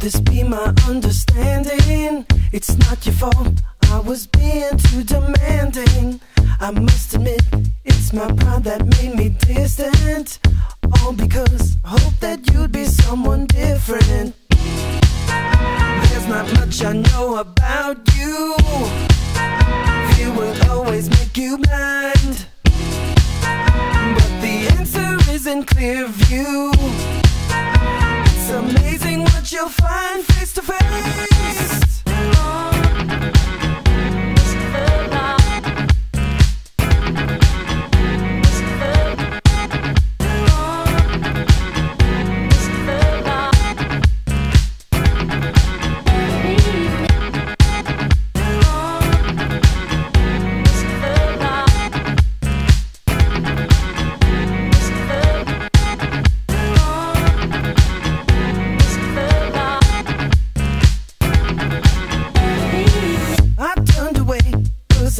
this be my understanding? It's not your fault. I was being too demanding. I must admit, it's my pride that made me distant. All because I hope that you'd be someone different. There's not much I know about you. Fear will always make you blind. But the answer is in clear view. You'll find face to face.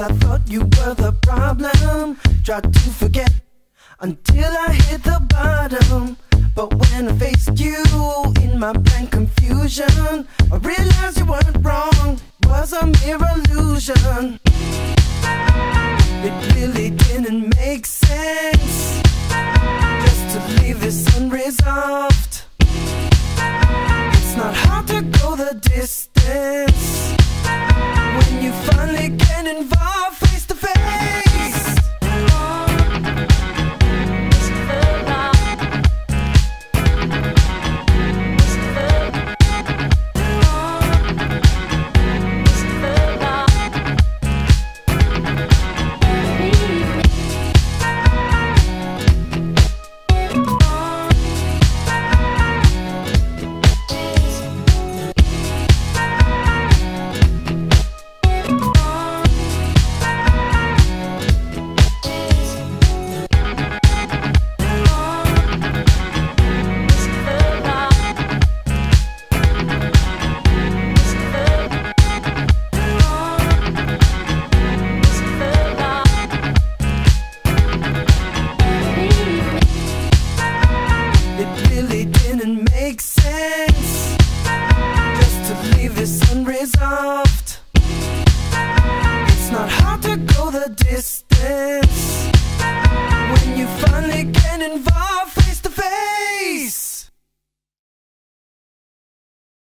I thought you were the problem. Tried to forget until I hit the bottom. But when I faced you in my blank confusion, I realized you weren't wrong. Was a mere illusion. It really didn't make sense just to leave this unresolved. It's not hard to go the distance involved the distance when you finally get involved.